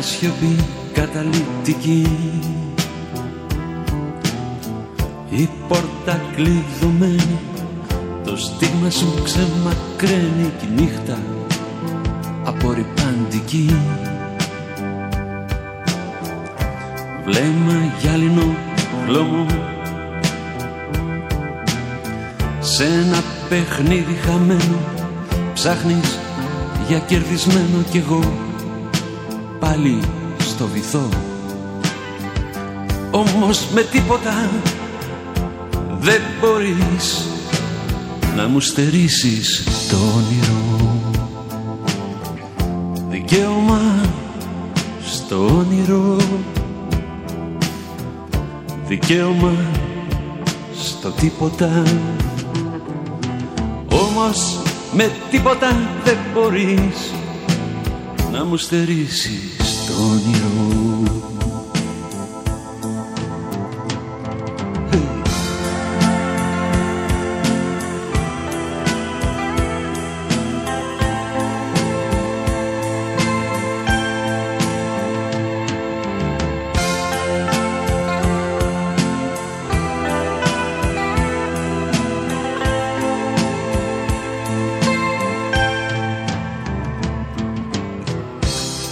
σιωπή καταληπτική. Η πόρτα κλειδωμένη το στίγμα σου ξεμακραίνει κι νύχτα απορριπαντική. Βλέμμα γυάλινο χλωμό Σε ένα παιχνίδι χαμένο Ψάχνεις για κερδισμένο κι εγώ Πάλι στο βυθό. Όμως με τίποτα δεν μπορείς να μου στερήσεις το όνειρο Δικαίωμα στο όνειρο Δικαίωμα στο τίποτα. Όμως με τίποτα δεν μπορείς να μου στερήσεις το όνειρο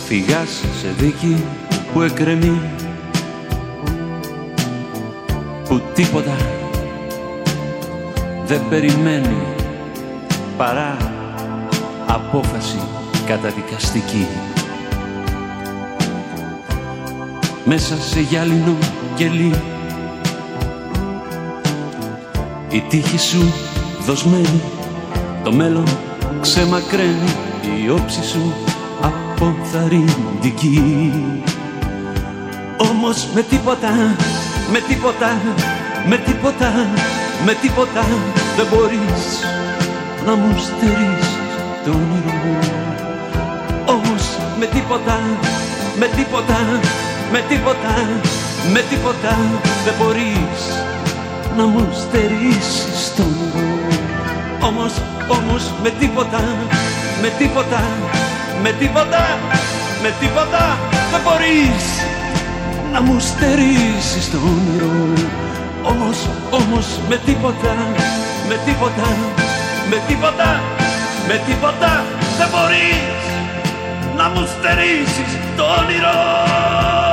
Φυγάς σε δίκη που εκκρεμεί Που τίποτα δεν περιμένει Παρά απόφαση καταδικαστική. Μέσα σε γυάλινο κελί Η τύχη σου δοσμένη Το μέλλον ξεμακραίνει Η όψη σου αποθαρρυντική Όμως με τίποτα, με τίποτα, με τίποτα, με τίποτα δεν μπορείς να μου στερείς το όνειρο Όμως με τίποτα, με τίποτα, με τίποτα, με τίποτα δεν μπορείς να μου στερήσεις το όνειρο Όμως, όμως με τίποτα, με τίποτα, με τίποτα, με τίποτα δεν μπορείς να μου στερήσεις το όνειρο. Όμως, όμως με τίποτα, με τίποτα, με τίποτα, με τίποτα δεν μπορείς να μου στερήσεις το όνειρο